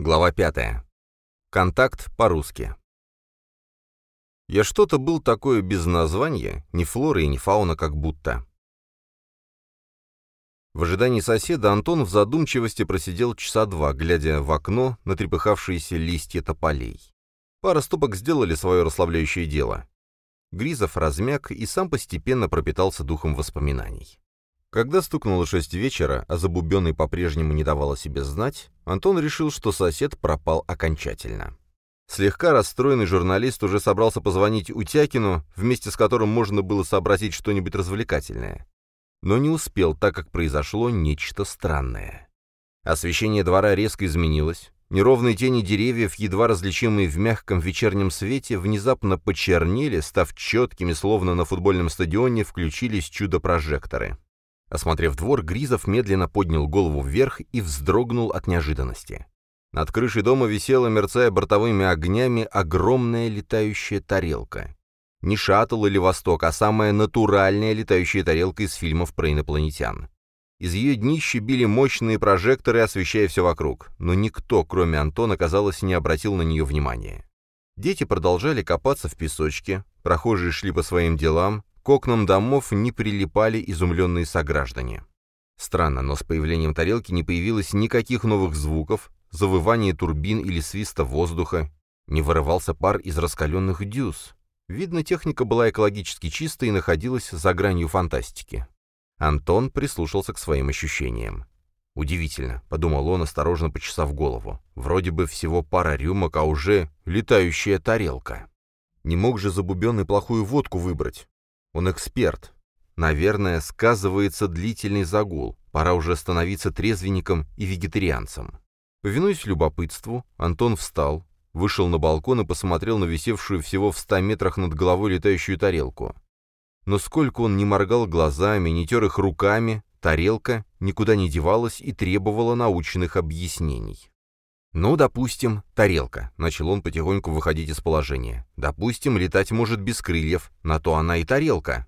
Глава 5. Контакт по-русски. Я что-то был такое без названия, ни флора и ни фауна как будто. В ожидании соседа Антон в задумчивости просидел часа два, глядя в окно на трепыхавшиеся листья тополей. Пара стопок сделали свое расслабляющее дело. Гризов размяк и сам постепенно пропитался духом воспоминаний. Когда стукнуло шесть вечера, а Забубенный по-прежнему не давал о себе знать, Антон решил, что сосед пропал окончательно. Слегка расстроенный журналист уже собрался позвонить Утякину, вместе с которым можно было сообразить что-нибудь развлекательное. Но не успел, так как произошло нечто странное. Освещение двора резко изменилось. Неровные тени деревьев, едва различимые в мягком вечернем свете, внезапно почернели, став четкими, словно на футбольном стадионе включились чудо-прожекторы. Осмотрев двор, Гризов медленно поднял голову вверх и вздрогнул от неожиданности. Над крышей дома висела, мерцая бортовыми огнями, огромная летающая тарелка. Не шаттл или Восток, а самая натуральная летающая тарелка из фильмов про инопланетян. Из ее днища били мощные прожекторы, освещая все вокруг, но никто, кроме Антона, казалось, не обратил на нее внимания. Дети продолжали копаться в песочке, прохожие шли по своим делам, к окнам домов не прилипали изумленные сограждане. Странно, но с появлением тарелки не появилось никаких новых звуков, завывания турбин или свиста воздуха, не вырывался пар из раскаленных дюз. Видно, техника была экологически чистой и находилась за гранью фантастики. Антон прислушался к своим ощущениям. «Удивительно», — подумал он, осторожно почесав голову. «Вроде бы всего пара рюмок, а уже летающая тарелка». Не мог же забубенный плохую водку выбрать. Он эксперт. Наверное, сказывается длительный загул. Пора уже становиться трезвенником и вегетарианцем. Повинуясь любопытству, Антон встал, вышел на балкон и посмотрел на висевшую всего в ста метрах над головой летающую тарелку. Но сколько он не моргал глазами, не тер их руками, тарелка никуда не девалась и требовала научных объяснений. «Ну, допустим, тарелка», — начал он потихоньку выходить из положения. «Допустим, летать может без крыльев, на то она и тарелка.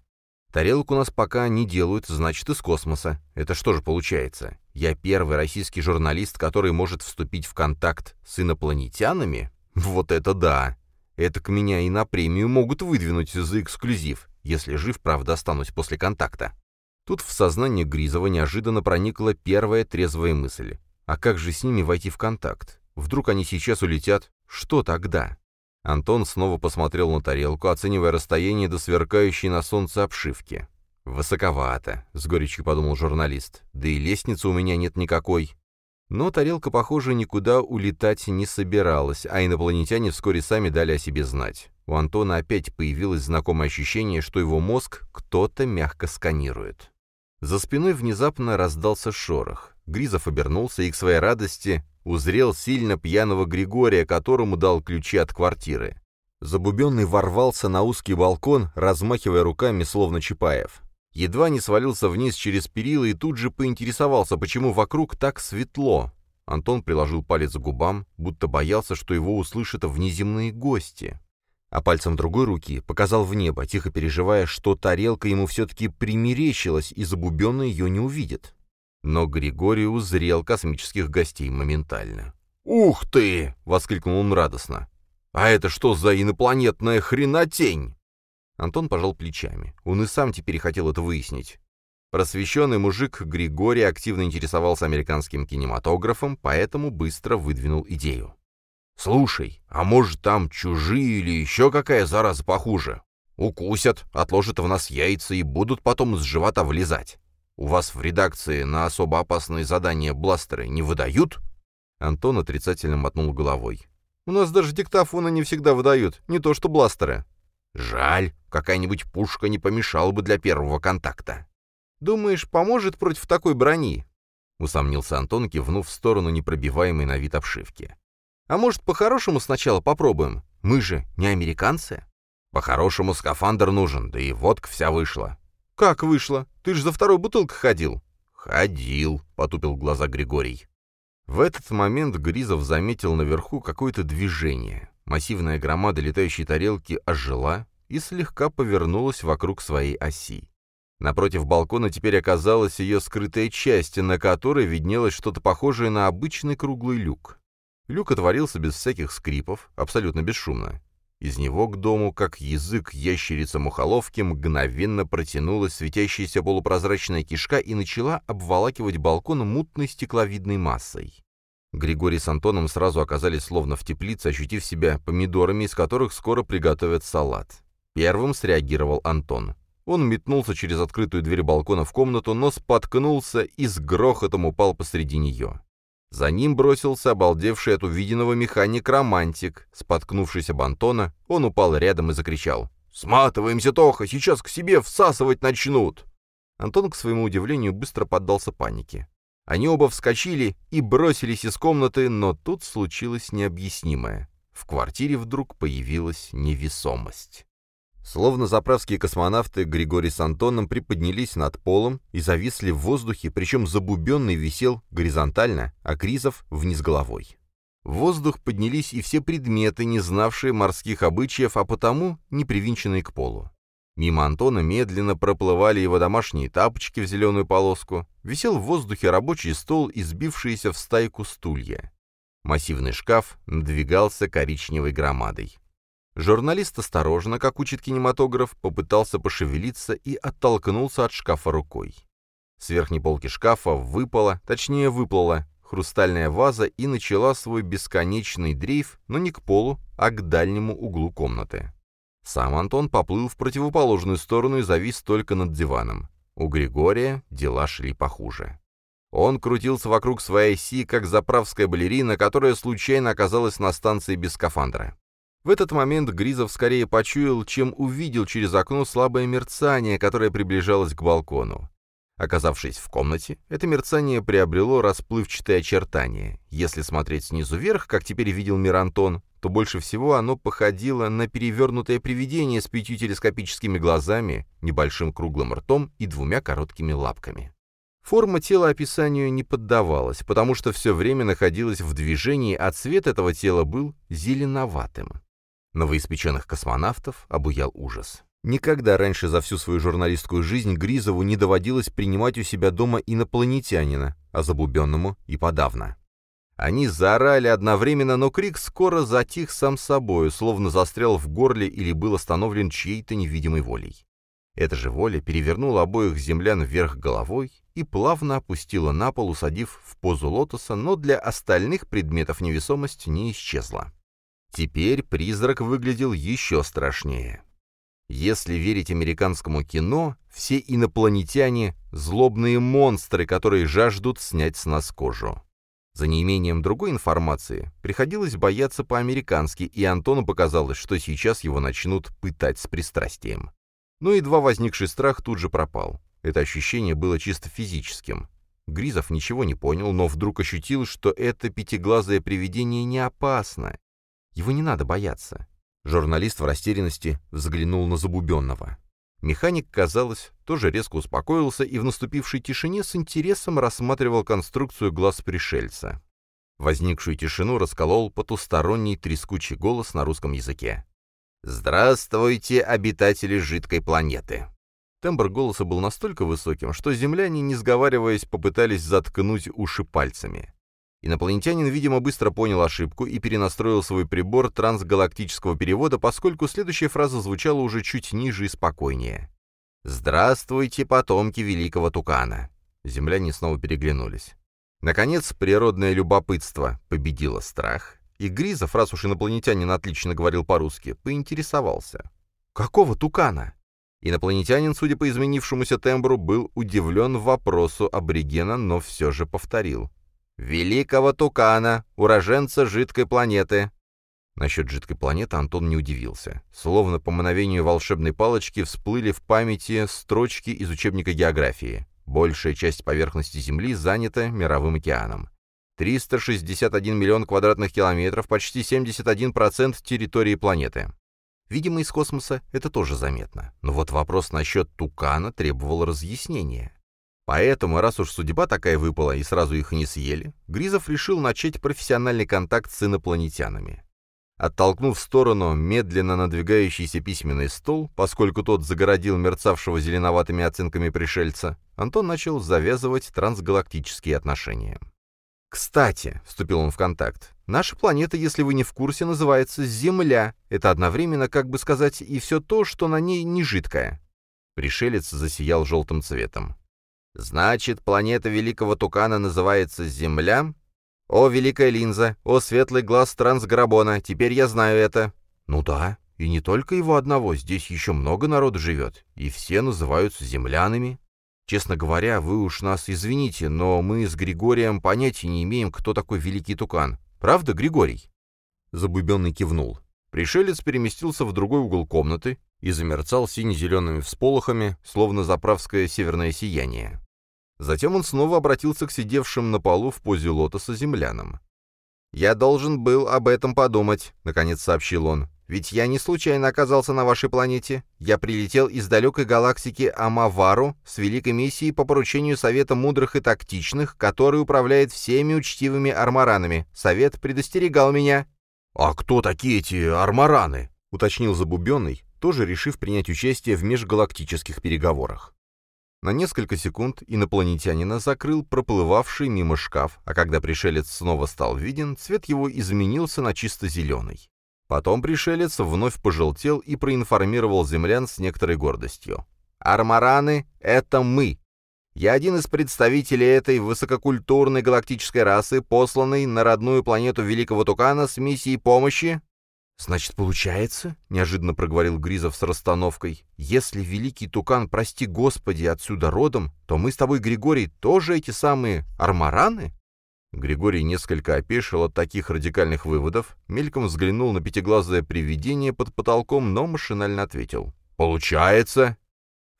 Тарелку у нас пока не делают, значит, из космоса. Это что же получается? Я первый российский журналист, который может вступить в контакт с инопланетянами? Вот это да! Это к меня и на премию могут выдвинуть за эксклюзив, если жив, правда, останусь после контакта». Тут в сознание Гризова неожиданно проникла первая трезвая мысль. А как же с ними войти в контакт? Вдруг они сейчас улетят? Что тогда? Антон снова посмотрел на тарелку, оценивая расстояние до сверкающей на солнце обшивки. «Высоковато», — с горечью подумал журналист. «Да и лестницы у меня нет никакой». Но тарелка, похоже, никуда улетать не собиралась, а инопланетяне вскоре сами дали о себе знать. У Антона опять появилось знакомое ощущение, что его мозг кто-то мягко сканирует. За спиной внезапно раздался шорох. Гризов обернулся и к своей радости узрел сильно пьяного Григория, которому дал ключи от квартиры. Забубенный ворвался на узкий балкон, размахивая руками, словно Чапаев. Едва не свалился вниз через перила и тут же поинтересовался, почему вокруг так светло. Антон приложил палец к губам, будто боялся, что его услышат внеземные гости. А пальцем другой руки показал в небо, тихо переживая, что тарелка ему все-таки примерещилась, и Забубенный ее не увидит. Но Григорий узрел космических гостей моментально. «Ух ты!» — воскликнул он радостно. «А это что за инопланетная хренотень?» Антон пожал плечами. Он и сам теперь хотел это выяснить. Просвещенный мужик Григорий активно интересовался американским кинематографом, поэтому быстро выдвинул идею. «Слушай, а может там чужие или еще какая зараза похуже? Укусят, отложат в нас яйца и будут потом с живота влезать. У вас в редакции на особо опасные задания бластеры не выдают?» Антон отрицательно мотнул головой. «У нас даже диктофоны не всегда выдают, не то что бластеры». «Жаль, какая-нибудь пушка не помешала бы для первого контакта». «Думаешь, поможет против такой брони?» — усомнился Антон, кивнув в сторону непробиваемой на вид обшивки. «А может, по-хорошему сначала попробуем? Мы же не американцы?» «По-хорошему скафандр нужен, да и водка вся вышла. «Как вышло? Ты ж за второй бутылкой ходил». «Ходил», — потупил глаза Григорий. В этот момент Гризов заметил наверху какое-то движение. Массивная громада летающей тарелки ожила и слегка повернулась вокруг своей оси. Напротив балкона теперь оказалась ее скрытая часть, на которой виднелось что-то похожее на обычный круглый люк. Люк отворился без всяких скрипов, абсолютно бесшумно. Из него к дому, как язык ящерицы-мухоловки, мгновенно протянулась светящаяся полупрозрачная кишка и начала обволакивать балкон мутной стекловидной массой. Григорий с Антоном сразу оказались словно в теплице, ощутив себя помидорами, из которых скоро приготовят салат. Первым среагировал Антон. Он метнулся через открытую дверь балкона в комнату, но споткнулся и с грохотом упал посреди нее. За ним бросился обалдевший от увиденного механик-романтик. Споткнувшись об Антона, он упал рядом и закричал. «Сматываемся, Тоха, сейчас к себе всасывать начнут!» Антон, к своему удивлению, быстро поддался панике. Они оба вскочили и бросились из комнаты, но тут случилось необъяснимое. В квартире вдруг появилась невесомость. Словно заправские космонавты, Григорий с Антоном приподнялись над полом и зависли в воздухе, причем забубенный висел горизонтально, а Кризов вниз головой. В воздух поднялись и все предметы, не знавшие морских обычаев, а потому не привинченные к полу. Мимо Антона медленно проплывали его домашние тапочки в зеленую полоску, висел в воздухе рабочий стол и в стайку стулья. Массивный шкаф надвигался коричневой громадой. Журналист осторожно, как учит кинематограф, попытался пошевелиться и оттолкнулся от шкафа рукой. С верхней полки шкафа выпала, точнее выплыла, хрустальная ваза и начала свой бесконечный дрейф, но не к полу, а к дальнему углу комнаты. Сам Антон поплыл в противоположную сторону и завис только над диваном. У Григория дела шли похуже. Он крутился вокруг своей оси, как заправская балерина, которая случайно оказалась на станции без скафандра. В этот момент Гризов скорее почуял, чем увидел через окно слабое мерцание, которое приближалось к балкону. Оказавшись в комнате, это мерцание приобрело расплывчатые очертания. Если смотреть снизу вверх, как теперь видел Мирантон, то больше всего оно походило на перевернутое привидение с пятью телескопическими глазами, небольшим круглым ртом и двумя короткими лапками. Форма тела описанию не поддавалась, потому что все время находилась в движении, а цвет этого тела был зеленоватым. Новоиспеченных космонавтов обуял ужас. Никогда раньше за всю свою журналистскую жизнь Гризову не доводилось принимать у себя дома инопланетянина, а забубенному и подавно. Они заорали одновременно, но крик скоро затих сам собою, словно застрял в горле или был остановлен чьей-то невидимой волей. Эта же воля перевернула обоих землян вверх головой и плавно опустила на пол, усадив в позу лотоса, но для остальных предметов невесомость не исчезла. Теперь призрак выглядел еще страшнее. Если верить американскому кино, все инопланетяне — злобные монстры, которые жаждут снять с нас кожу. За неимением другой информации приходилось бояться по-американски, и Антону показалось, что сейчас его начнут пытать с пристрастием. Но едва возникший страх тут же пропал. Это ощущение было чисто физическим. Гризов ничего не понял, но вдруг ощутил, что это пятиглазое привидение не опасно, его не надо бояться. Журналист в растерянности взглянул на Забубенного. Механик, казалось, тоже резко успокоился и в наступившей тишине с интересом рассматривал конструкцию глаз пришельца. Возникшую тишину расколол потусторонний трескучий голос на русском языке. «Здравствуйте, обитатели жидкой планеты!» Тембр голоса был настолько высоким, что земляне, не сговариваясь, попытались заткнуть уши пальцами. Инопланетянин, видимо, быстро понял ошибку и перенастроил свой прибор трансгалактического перевода, поскольку следующая фраза звучала уже чуть ниже и спокойнее. «Здравствуйте, потомки великого тукана!» Земляне снова переглянулись. Наконец, природное любопытство победило страх, и Гризов, раз уж инопланетянин отлично говорил по-русски, поинтересовался. «Какого тукана?» Инопланетянин, судя по изменившемуся тембру, был удивлен вопросу аборигена, но все же повторил. «Великого тукана, уроженца жидкой планеты». Насчет жидкой планеты Антон не удивился. Словно по мановению волшебной палочки всплыли в памяти строчки из учебника географии. Большая часть поверхности Земли занята мировым океаном. 361 миллион квадратных километров, почти 71% территории планеты. Видимо, из космоса это тоже заметно. Но вот вопрос насчет тукана требовал разъяснения. Поэтому, раз уж судьба такая выпала и сразу их не съели, Гризов решил начать профессиональный контакт с инопланетянами. Оттолкнув в сторону медленно надвигающийся письменный стол, поскольку тот загородил мерцавшего зеленоватыми оценками пришельца, Антон начал завязывать трансгалактические отношения. «Кстати», — вступил он в контакт, — «наша планета, если вы не в курсе, называется Земля. Это одновременно, как бы сказать, и все то, что на ней не жидкое». Пришелец засиял желтым цветом. «Значит, планета Великого Тукана называется Земля? О, Великая Линза! О, Светлый Глаз Трансграбона! Теперь я знаю это!» «Ну да, и не только его одного, здесь еще много народу живет, и все называются землянами. Честно говоря, вы уж нас извините, но мы с Григорием понятия не имеем, кто такой Великий Тукан. Правда, Григорий?» Забубенный кивнул. Пришелец переместился в другой угол комнаты и замерцал сине-зелеными всполохами, словно заправское северное сияние. Затем он снова обратился к сидевшим на полу в позе лотоса землянам. «Я должен был об этом подумать», — наконец сообщил он. «Ведь я не случайно оказался на вашей планете. Я прилетел из далекой галактики Амавару с великой миссией по поручению Совета Мудрых и Тактичных, который управляет всеми учтивыми армаранами. Совет предостерегал меня». «А кто такие эти армараны?» — уточнил Забубенный, тоже решив принять участие в межгалактических переговорах. На несколько секунд инопланетянина закрыл проплывавший мимо шкаф, а когда пришелец снова стал виден, цвет его изменился на чисто зеленый. Потом пришелец вновь пожелтел и проинформировал землян с некоторой гордостью. «Армараны — это мы. Я один из представителей этой высококультурной галактической расы, посланной на родную планету Великого Тукана с миссией помощи «Значит, получается, — неожиданно проговорил Гризов с расстановкой, — если великий тукан, прости господи, отсюда родом, то мы с тобой, Григорий, тоже эти самые армараны?» Григорий несколько опешил от таких радикальных выводов, мельком взглянул на пятиглазое привидение под потолком, но машинально ответил. «Получается!»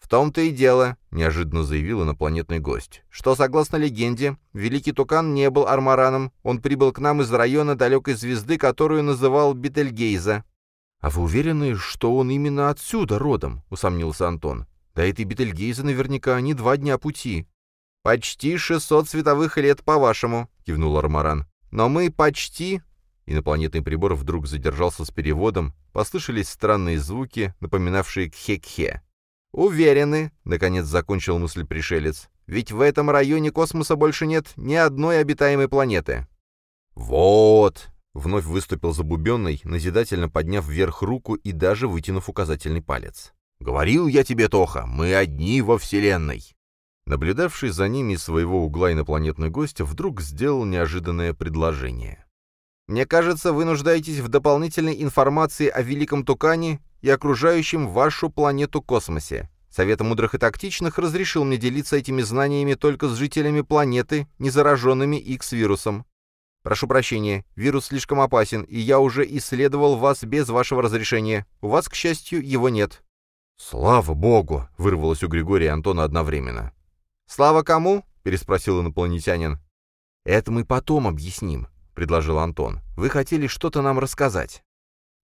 «В том-то и дело», — неожиданно заявил инопланетный гость, «что, согласно легенде, Великий Тукан не был армараном, он прибыл к нам из района далекой звезды, которую называл Бетельгейза». «А вы уверены, что он именно отсюда родом?» — усомнился Антон. «До этой Бетельгейза наверняка не два дня пути». «Почти шестьсот световых лет, по-вашему», — кивнул Армаран. «Но мы почти...» Инопланетный прибор вдруг задержался с переводом, послышались странные звуки, напоминавшие кхе-кхе. «Уверены», — наконец закончил мысль пришелец, «ведь в этом районе космоса больше нет ни одной обитаемой планеты». «Вот», — вновь выступил Забубенный, назидательно подняв вверх руку и даже вытянув указательный палец. «Говорил я тебе, Тоха, мы одни во Вселенной». Наблюдавший за ними из своего угла инопланетный гость вдруг сделал неожиданное предложение. «Мне кажется, вы нуждаетесь в дополнительной информации о Великом Тукане и окружающем вашу планету космосе. Совет мудрых и тактичных разрешил мне делиться этими знаниями только с жителями планеты, не зараженными X-вирусом. Прошу прощения, вирус слишком опасен, и я уже исследовал вас без вашего разрешения. У вас, к счастью, его нет». «Слава богу!» — вырвалось у Григория и Антона одновременно. «Слава кому?» — переспросил инопланетянин. «Это мы потом объясним», — предложил Антон. «Вы хотели что-то нам рассказать».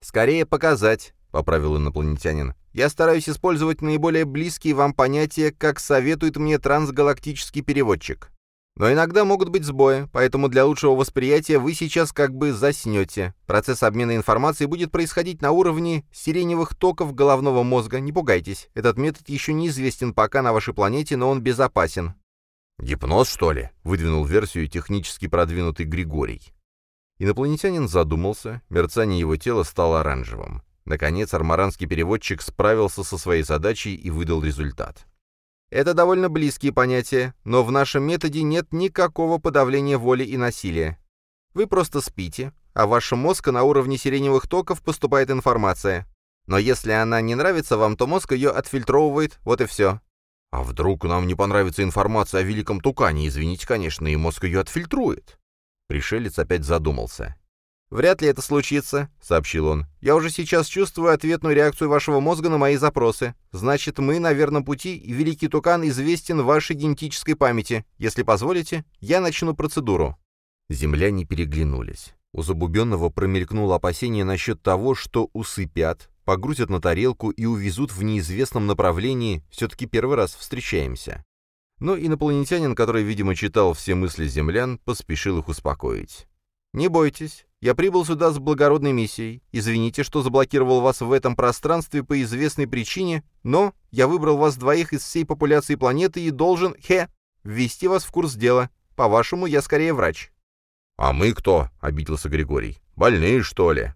«Скорее показать», — поправил инопланетянин. «Я стараюсь использовать наиболее близкие вам понятия, как советует мне трансгалактический переводчик. Но иногда могут быть сбои, поэтому для лучшего восприятия вы сейчас как бы заснете. Процесс обмена информацией будет происходить на уровне сиреневых токов головного мозга. Не пугайтесь, этот метод еще неизвестен пока на вашей планете, но он безопасен». «Гипноз, что ли?» — выдвинул версию технически продвинутый Григорий. Инопланетянин задумался, мерцание его тела стало оранжевым. Наконец, армаранский переводчик справился со своей задачей и выдал результат. Это довольно близкие понятия, но в нашем методе нет никакого подавления воли и насилия. Вы просто спите, а в вашем мозг на уровне сиреневых токов поступает информация. Но если она не нравится вам, то мозг ее отфильтровывает, вот и все. А вдруг нам не понравится информация о великом тукане, извините, конечно, и мозг ее отфильтрует? Пришелец опять задумался. «Вряд ли это случится», — сообщил он. «Я уже сейчас чувствую ответную реакцию вашего мозга на мои запросы. Значит, мы на верном пути, и Великий Тукан известен вашей генетической памяти. Если позволите, я начну процедуру». Земляне переглянулись. У Забубенного промелькнуло опасение насчет того, что усыпят, погрузят на тарелку и увезут в неизвестном направлении, все-таки первый раз встречаемся. Но инопланетянин, который, видимо, читал все мысли землян, поспешил их успокоить. «Не бойтесь, я прибыл сюда с благородной миссией. Извините, что заблокировал вас в этом пространстве по известной причине, но я выбрал вас двоих из всей популяции планеты и должен, хе, ввести вас в курс дела. По-вашему, я скорее врач». «А мы кто?» — обиделся Григорий. «Больные, что ли?»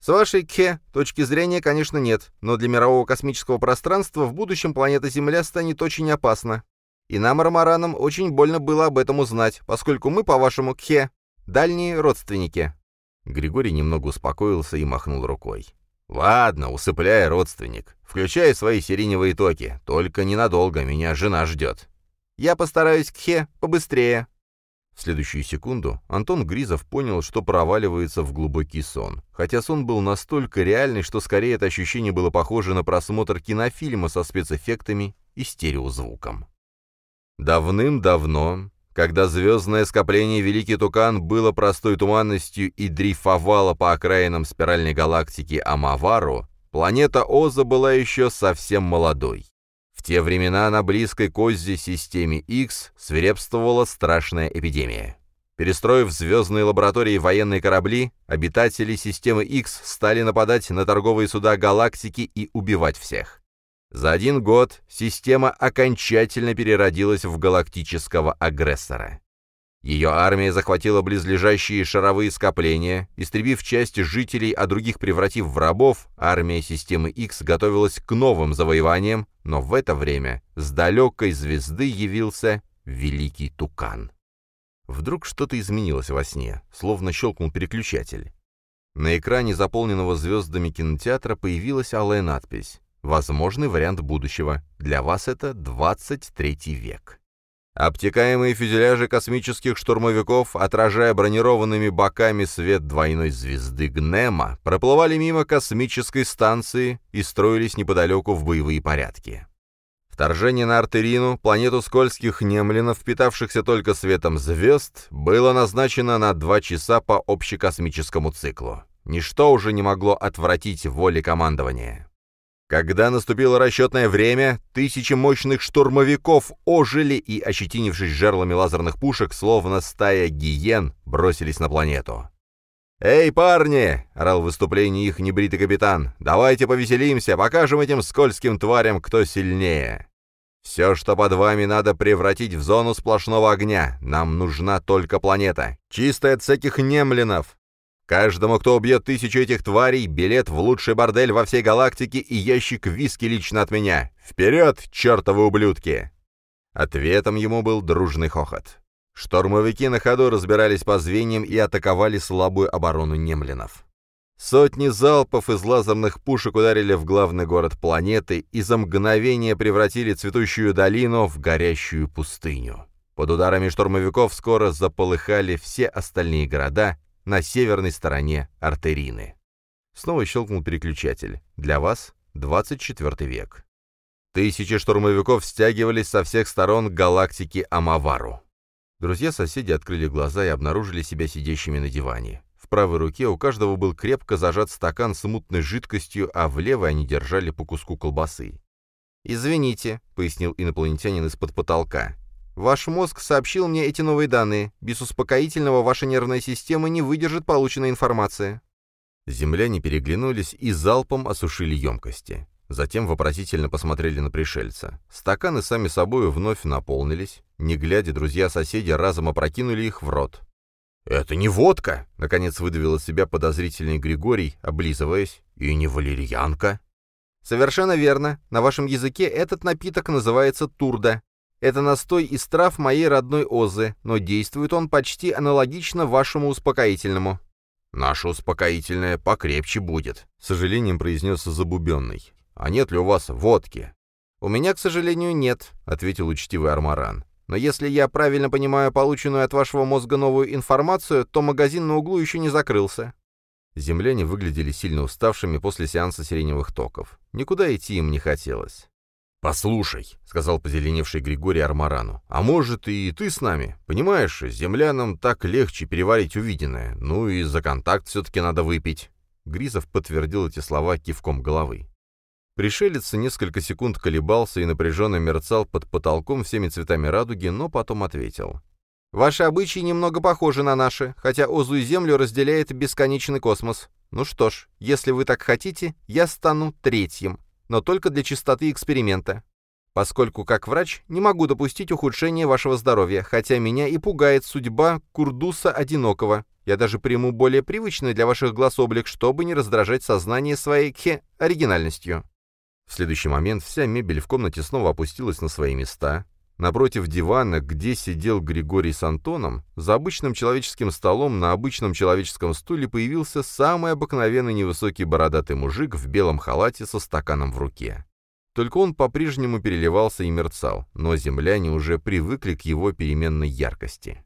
С вашей Кхе точки зрения, конечно, нет, но для мирового космического пространства в будущем планета Земля станет очень опасна. И нам, Ромаранам, очень больно было об этом узнать, поскольку мы, по-вашему, Кхе, дальние родственники». Григорий немного успокоился и махнул рукой. «Ладно, усыпляй, родственник. Включай свои сиреневые токи. Только ненадолго, меня жена ждет». «Я постараюсь, Кхе, побыстрее», в следующую секунду Антон Гризов понял, что проваливается в глубокий сон. Хотя сон был настолько реальный, что скорее это ощущение было похоже на просмотр кинофильма со спецэффектами и стереозвуком. Давным-давно, когда звездное скопление Великий Тукан было простой туманностью и дрейфовало по окраинам спиральной галактики Амавару, планета Оза была еще совсем молодой те времена на близкой к системе X свирепствовала страшная эпидемия. Перестроив звездные лаборатории военные корабли, обитатели системы X стали нападать на торговые суда галактики и убивать всех. За один год система окончательно переродилась в галактического агрессора. Ее армия захватила близлежащие шаровые скопления, истребив часть жителей, а других превратив в рабов, армия системы X готовилась к новым завоеваниям, но в это время с далекой звезды явился Великий Тукан. Вдруг что-то изменилось во сне, словно щелкнул переключатель. На экране заполненного звездами кинотеатра появилась алая надпись «Возможный вариант будущего. Для вас это 23 век». Обтекаемые фюзеляжи космических штурмовиков, отражая бронированными боками свет двойной звезды Гнема, проплывали мимо космической станции и строились неподалеку в боевые порядки. Вторжение на Артерину, планету скользких немлинов, питавшихся только светом звезд, было назначено на два часа по общекосмическому циклу. Ничто уже не могло отвратить воли командования. Когда наступило расчетное время, тысячи мощных штурмовиков ожили и, ощетинившись жерлами лазерных пушек, словно стая гиен, бросились на планету. «Эй, парни!» — орал в выступлении их небритый капитан. «Давайте повеселимся, покажем этим скользким тварям, кто сильнее. Все, что под вами, надо превратить в зону сплошного огня. Нам нужна только планета. Чистая от всяких немлинов. Каждому, кто убьет тысячу этих тварей, билет в лучший бордель во всей галактике и ящик виски лично от меня. Вперед, чертовы ублюдки!» Ответом ему был дружный хохот. Штормовики на ходу разбирались по звеньям и атаковали слабую оборону немлинов. Сотни залпов из лазерных пушек ударили в главный город планеты и за мгновение превратили цветущую долину в горящую пустыню. Под ударами штурмовиков скоро заполыхали все остальные города, на северной стороне артерины. Снова щелкнул переключатель. Для вас 24 век. Тысячи штурмовиков стягивались со всех сторон галактики Амавару. Друзья-соседи открыли глаза и обнаружили себя сидящими на диване. В правой руке у каждого был крепко зажат стакан с мутной жидкостью, а в левой они держали по куску колбасы. «Извините», — пояснил инопланетянин из-под потолка. Ваш мозг сообщил мне эти новые данные. Без успокоительного ваша нервная система не выдержит полученной информации». Земляне переглянулись и залпом осушили емкости. Затем вопросительно посмотрели на пришельца. Стаканы сами собой вновь наполнились. Не глядя, друзья-соседи разом опрокинули их в рот. «Это не водка!» — наконец выдавил из себя подозрительный Григорий, облизываясь. «И не валерьянка!» «Совершенно верно. На вашем языке этот напиток называется турда. Это настой из трав моей родной Озы, но действует он почти аналогично вашему успокоительному». «Наше успокоительное покрепче будет», — с сожалением произнес Забубенный. «А нет ли у вас водки?» «У меня, к сожалению, нет», — ответил учтивый Армаран. «Но если я правильно понимаю полученную от вашего мозга новую информацию, то магазин на углу еще не закрылся». Земляне выглядели сильно уставшими после сеанса сиреневых токов. Никуда идти им не хотелось. «Послушай», — сказал позеленевший Григорий Армарану, — «а может, и ты с нами? Понимаешь, землянам так легче переварить увиденное. Ну и за контакт все-таки надо выпить». Гризов подтвердил эти слова кивком головы. Пришелец несколько секунд колебался и напряженно мерцал под потолком всеми цветами радуги, но потом ответил. «Ваши обычаи немного похожи на наши, хотя Озу и Землю разделяет бесконечный космос. Ну что ж, если вы так хотите, я стану третьим но только для чистоты эксперимента». поскольку как врач не могу допустить ухудшения вашего здоровья, хотя меня и пугает судьба Курдуса Одинокого. Я даже приму более привычный для ваших глаз облик, чтобы не раздражать сознание своей кхе оригинальностью». В следующий момент вся мебель в комнате снова опустилась на свои места. Напротив дивана, где сидел Григорий с Антоном, за обычным человеческим столом на обычном человеческом стуле появился самый обыкновенный невысокий бородатый мужик в белом халате со стаканом в руке. Только он по-прежнему переливался и мерцал, но земляне уже привыкли к его переменной яркости.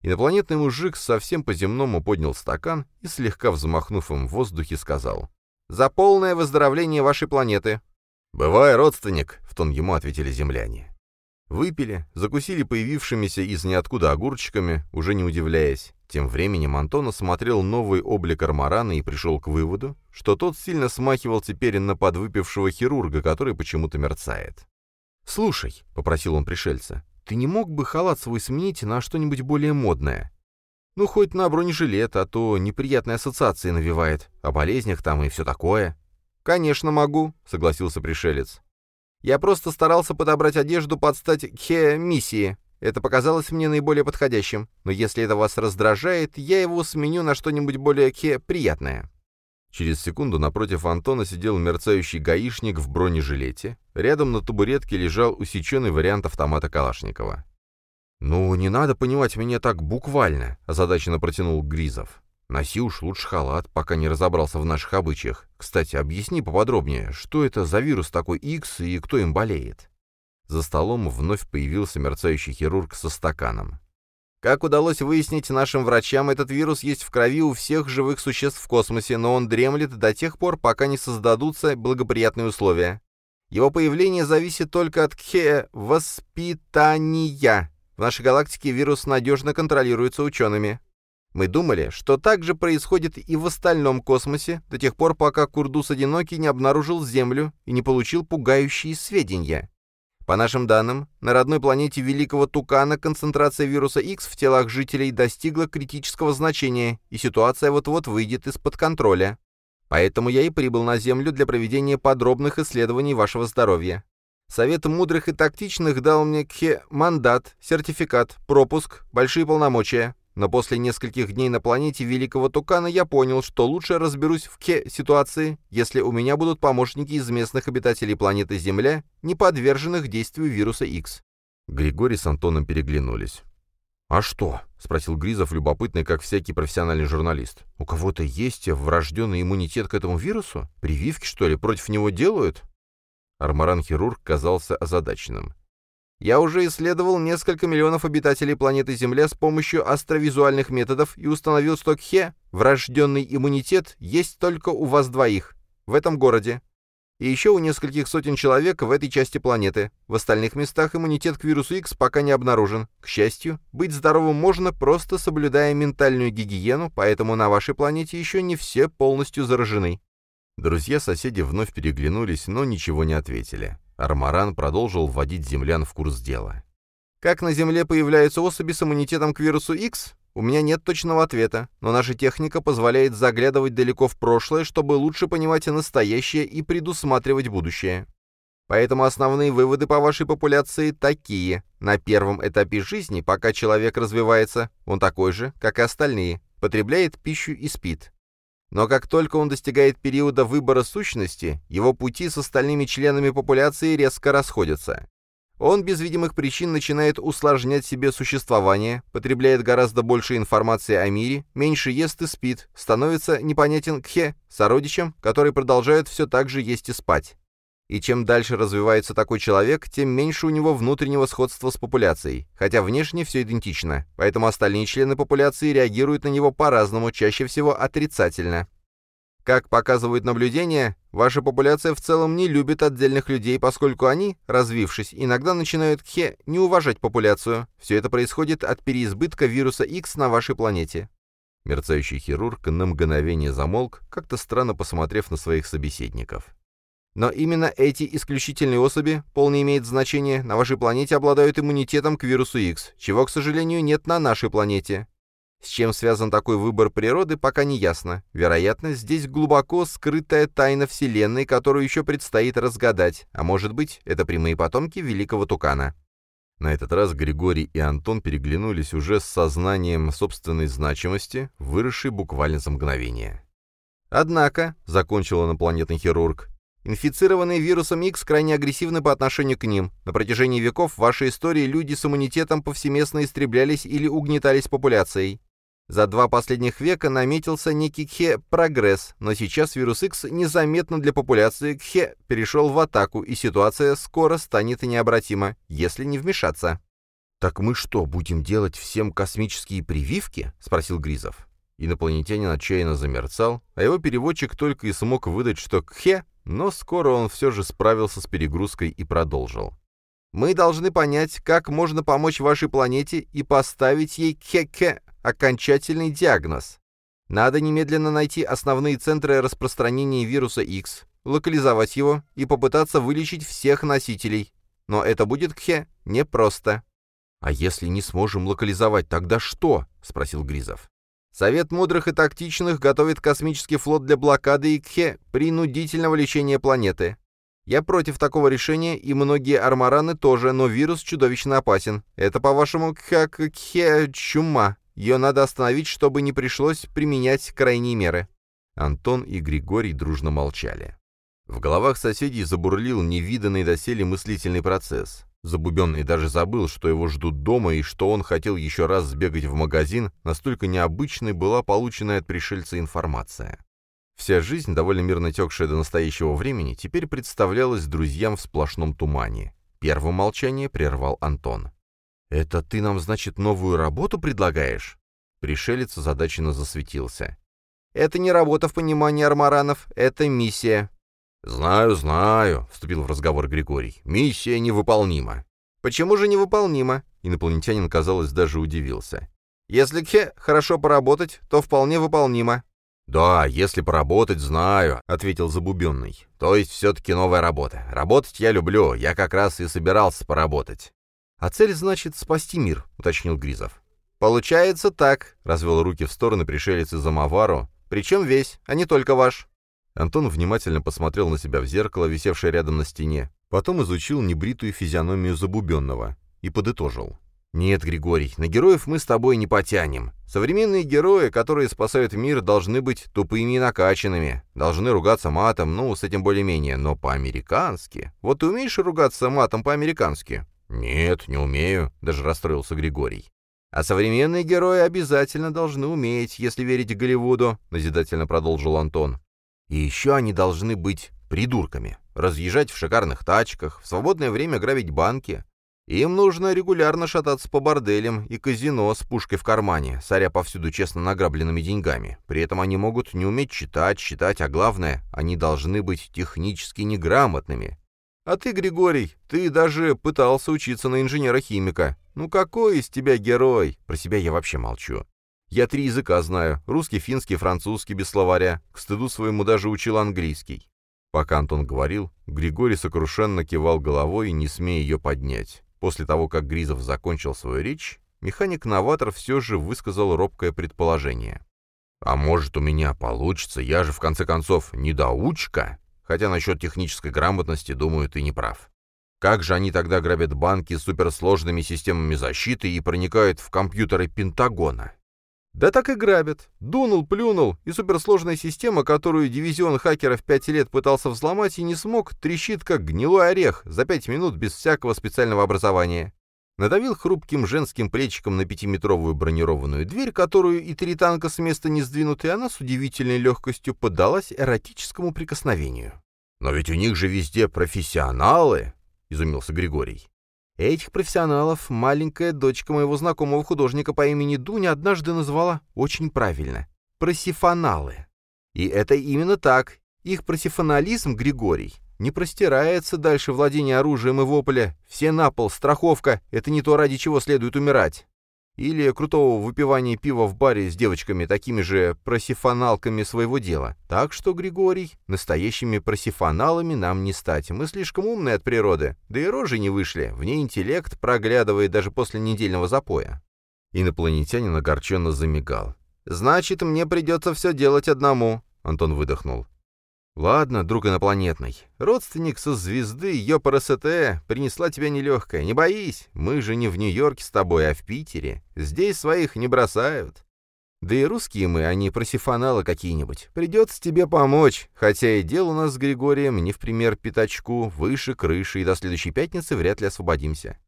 Инопланетный мужик совсем по-земному поднял стакан и, слегка взмахнув им в воздухе, сказал «За полное выздоровление вашей планеты!» «Бывай, родственник!» — в тон ему ответили земляне. Выпили, закусили появившимися из ниоткуда огурчиками, уже не удивляясь. Тем временем Антон осмотрел новый облик Армарана и пришел к выводу, что тот сильно смахивал теперь на подвыпившего хирурга, который почему-то мерцает. «Слушай», — попросил он пришельца, — «ты не мог бы халат свой сменить на что-нибудь более модное? Ну, хоть на бронежилет, а то неприятные ассоциации навевает, о болезнях там и все такое». «Конечно могу», — согласился пришелец. Я просто старался подобрать одежду под стать хе-миссии. Это показалось мне наиболее подходящим. Но если это вас раздражает, я его сменю на что-нибудь более хе-приятное». Через секунду напротив Антона сидел мерцающий гаишник в бронежилете. Рядом на табуретке лежал усеченный вариант автомата Калашникова. «Ну, не надо понимать меня так буквально», — озадаченно протянул Гризов. Носи уж лучше халат, пока не разобрался в наших обычаях. Кстати, объясни поподробнее, что это за вирус такой X и кто им болеет?» За столом вновь появился мерцающий хирург со стаканом. Как удалось выяснить нашим врачам, этот вирус есть в крови у всех живых существ в космосе, но он дремлет до тех пор, пока не создадутся благоприятные условия. Его появление зависит только от кхе воспитания. В нашей галактике вирус надежно контролируется учеными. Мы думали, что так же происходит и в остальном космосе, до тех пор, пока Курдус Одинокий не обнаружил Землю и не получил пугающие сведения. По нашим данным, на родной планете Великого Тукана концентрация вируса X в телах жителей достигла критического значения, и ситуация вот-вот выйдет из-под контроля. Поэтому я и прибыл на Землю для проведения подробных исследований вашего здоровья. Совет мудрых и тактичных дал мне кхе мандат, сертификат, пропуск, большие полномочия. Но после нескольких дней на планете Великого Тукана я понял, что лучше разберусь в ке-ситуации, если у меня будут помощники из местных обитателей планеты Земля, не подверженных действию вируса X. Григорий с Антоном переглянулись. «А что?» — спросил Гризов, любопытный, как всякий профессиональный журналист. «У кого-то есть врожденный иммунитет к этому вирусу? Прививки, что ли, против него делают?» Армаран-хирург казался озадаченным. Я уже исследовал несколько миллионов обитателей планеты Земля с помощью астровизуальных методов и установил, что Кхе, врожденный иммунитет, есть только у вас двоих, в этом городе. И еще у нескольких сотен человек в этой части планеты. В остальных местах иммунитет к вирусу X пока не обнаружен. К счастью, быть здоровым можно, просто соблюдая ментальную гигиену, поэтому на вашей планете еще не все полностью заражены. Друзья-соседи вновь переглянулись, но ничего не ответили. Армаран продолжил вводить землян в курс дела. «Как на Земле появляются особи с иммунитетом к вирусу X? У меня нет точного ответа, но наша техника позволяет заглядывать далеко в прошлое, чтобы лучше понимать настоящее и предусматривать будущее. Поэтому основные выводы по вашей популяции такие. На первом этапе жизни, пока человек развивается, он такой же, как и остальные, потребляет пищу и спит. Но как только он достигает периода выбора сущности, его пути с остальными членами популяции резко расходятся. Он без видимых причин начинает усложнять себе существование, потребляет гораздо больше информации о мире, меньше ест и спит, становится непонятен кхе, сородичам, которые продолжают все так же есть и спать. И чем дальше развивается такой человек, тем меньше у него внутреннего сходства с популяцией, хотя внешне все идентично, поэтому остальные члены популяции реагируют на него по-разному, чаще всего отрицательно. Как показывают наблюдения, ваша популяция в целом не любит отдельных людей, поскольку они, развившись, иногда начинают хе не уважать популяцию. Все это происходит от переизбытка вируса X на вашей планете. Мерцающий хирург на мгновение замолк, как-то странно посмотрев на своих собеседников. Но именно эти исключительные особи, полное имеет значение, на вашей планете обладают иммунитетом к вирусу X, чего, к сожалению, нет на нашей планете. С чем связан такой выбор природы, пока не ясно. Вероятно, здесь глубоко скрытая тайна Вселенной, которую еще предстоит разгадать, а может быть, это прямые потомки великого тукана. На этот раз Григорий и Антон переглянулись уже с сознанием собственной значимости, выросшей буквально за мгновение. «Однако», — закончил инопланетный хирург, Инфицированные вирусом X крайне агрессивны по отношению к ним. На протяжении веков в вашей истории люди с иммунитетом повсеместно истреблялись или угнетались популяцией. За два последних века наметился некий Кхе-прогресс, но сейчас вирус X незаметно для популяции Кхе перешел в атаку, и ситуация скоро станет необратима, если не вмешаться. «Так мы что, будем делать всем космические прививки?» — спросил Гризов. Инопланетянин отчаянно замерцал, а его переводчик только и смог выдать, что Кхе, но скоро он все же справился с перегрузкой и продолжил. «Мы должны понять, как можно помочь вашей планете и поставить ей Кхе-Кхе окончательный диагноз. Надо немедленно найти основные центры распространения вируса X, локализовать его и попытаться вылечить всех носителей. Но это будет, Кхе, непросто. «А если не сможем локализовать, тогда что?» — спросил Гризов. Совет мудрых и тактичных готовит космический флот для блокады Икхе принудительного лечения планеты. Я против такого решения, и многие армараны тоже, но вирус чудовищно опасен. Это, по-вашему, как Кхе чума. Ее надо остановить, чтобы не пришлось применять крайние меры». Антон и Григорий дружно молчали. В головах соседей забурлил невиданный доселе мыслительный процесс. Забубенный даже забыл, что его ждут дома и что он хотел еще раз сбегать в магазин, настолько необычной была полученная от пришельца информация. Вся жизнь, довольно мирно текшая до настоящего времени, теперь представлялась друзьям в сплошном тумане. Первое молчание прервал Антон. «Это ты нам, значит, новую работу предлагаешь?» Пришелец озадаченно засветился. «Это не работа в понимании армаранов, это миссия». «Знаю, знаю», — вступил в разговор Григорий. «Миссия невыполнима». «Почему же невыполнима?» Инопланетянин, казалось, даже удивился. «Если Кхе хорошо поработать, то вполне выполнимо». «Да, если поработать, знаю», — ответил Забубенный. «То есть все-таки новая работа. Работать я люблю, я как раз и собирался поработать». «А цель, значит, спасти мир», — уточнил Гризов. «Получается так», — развел руки в стороны пришелец из Амавару. «Причем весь, а не только ваш». Антон внимательно посмотрел на себя в зеркало, висевшее рядом на стене, потом изучил небритую физиономию Забубенного и подытожил. «Нет, Григорий, на героев мы с тобой не потянем. Современные герои, которые спасают мир, должны быть тупыми и накачанными, должны ругаться матом, ну, с этим более-менее, но по-американски. Вот ты умеешь ругаться матом по-американски?» «Нет, не умею», — даже расстроился Григорий. «А современные герои обязательно должны уметь, если верить Голливуду», — назидательно продолжил Антон. «И еще они должны быть придурками, разъезжать в шикарных тачках, в свободное время грабить банки. Им нужно регулярно шататься по борделям и казино с пушкой в кармане, соря повсюду честно награбленными деньгами. При этом они могут не уметь читать, считать, а главное, они должны быть технически неграмотными, а ты, Григорий, ты даже пытался учиться на инженера-химика. Ну какой из тебя герой? Про себя я вообще молчу. Я три языка знаю. Русский, финский, французский, без словаря. К стыду своему даже учил английский. Пока Антон говорил, Григорий сокрушенно кивал головой, не смея ее поднять. После того, как Гризов закончил свою речь, механик-новатор все же высказал робкое предположение. «А может, у меня получится, я же, в конце концов, недоучка?» Хотя насчет технической грамотности, думаю, ты не прав. Как же они тогда грабят банки с суперсложными системами защиты и проникают в компьютеры Пентагона? Да так и грабят. Дунул, плюнул, и суперсложная система, которую дивизион хакеров пять лет пытался взломать и не смог, трещит как гнилой орех за пять минут без всякого специального образования надавил хрупким женским плечиком на пятиметровую бронированную дверь, которую и три танка с места не сдвинут, и она с удивительной легкостью поддалась эротическому прикосновению. «Но ведь у них же везде профессионалы!» — изумился Григорий. Этих профессионалов маленькая дочка моего знакомого художника по имени Дуня однажды назвала очень правильно — просифоналы. И это именно так. Их просифонализм, Григорий, не простирается дальше владения оружием и вопля. Все на пол, страховка — это не то, ради чего следует умирать. Или крутого выпивания пива в баре с девочками, такими же просифоналками своего дела. Так что, Григорий, настоящими просифоналами нам не стать. Мы слишком умные от природы, да и рожи не вышли. В ней интеллект проглядывает даже после недельного запоя. Инопланетянин огорченно замигал. «Значит, мне придется все делать одному», — Антон выдохнул. «Ладно, друг инопланетный. Родственник со звезды ЙОПРСТ принесла тебя нелегкая. Не боись, мы же не в Нью-Йорке с тобой, а в Питере. Здесь своих не бросают. Да и русские мы, а не просифоналы какие-нибудь. Придется тебе помочь, хотя и дело у нас с Григорием не в пример пятачку, выше крыши, и до следующей пятницы вряд ли освободимся».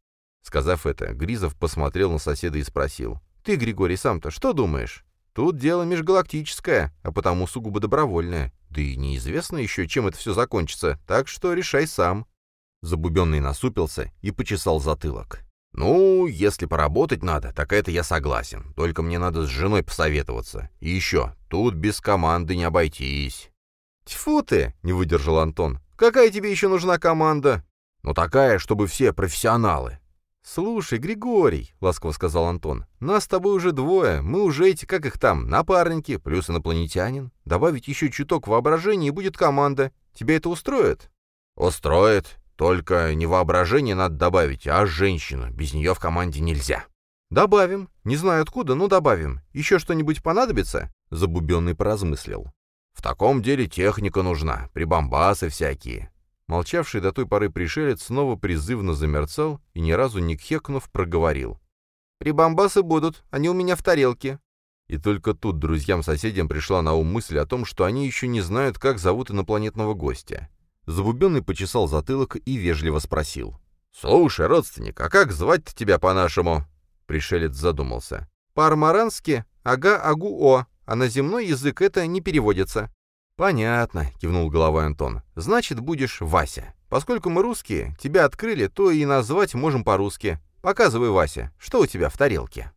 Сказав это, Гризов посмотрел на соседа и спросил. «Ты, Григорий, сам-то что думаешь?» Тут дело межгалактическое, а потому сугубо добровольное. Да и неизвестно еще, чем это все закончится, так что решай сам». Забубенный насупился и почесал затылок. «Ну, если поработать надо, так это я согласен. Только мне надо с женой посоветоваться. И еще, тут без команды не обойтись». «Тьфу ты!» — не выдержал Антон. «Какая тебе еще нужна команда?» «Ну такая, чтобы все профессионалы. «Слушай, Григорий», — ласково сказал Антон, — «нас с тобой уже двое, мы уже эти, как их там, напарники, плюс инопланетянин. Добавить еще чуток воображения, и будет команда. Тебя это устроит?» «Устроит. Только не воображение надо добавить, а женщину. Без нее в команде нельзя». «Добавим. Не знаю откуда, но добавим. Еще что-нибудь понадобится?» Забубенный поразмыслил. «В таком деле техника нужна, прибамбасы всякие. Молчавший до той поры пришелец снова призывно замерцал и, ни разу не кхекнув, проговорил. «Прибамбасы будут, они у меня в тарелке». И только тут друзьям-соседям пришла на ум мысль о том, что они еще не знают, как зовут инопланетного гостя. Забубенный почесал затылок и вежливо спросил. «Слушай, родственник, а как звать тебя по-нашему?» Пришелец задумался. «По-армарански ага-агу-о, а на земной язык это не переводится». «Понятно», — кивнул головой Антон. «Значит, будешь Вася. Поскольку мы русские, тебя открыли, то и назвать можем по-русски. Показывай, Вася, что у тебя в тарелке?»